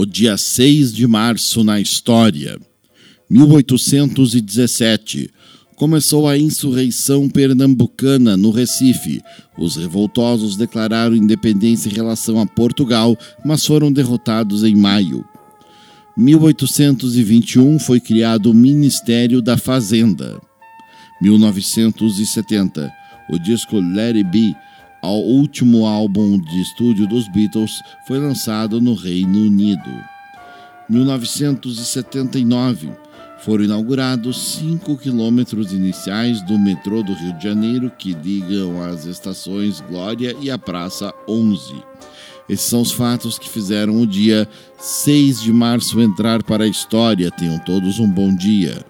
O dia 6 de março na história. 1817. Começou a insurreição pernambucana no Recife. Os revoltosos declararam independência em relação a Portugal, mas foram derrotados em maio. 1821 foi criado o Ministério da Fazenda. 1970. O disco It Be o último álbum de estúdio dos Beatles foi lançado no Reino Unido. 1979 foram inaugurados cinco quilômetros iniciais do metrô do Rio de Janeiro que ligam as estações Glória e a Praça 11. Esses são os fatos que fizeram o dia 6 de março entrar para a história. Tenham todos um bom dia.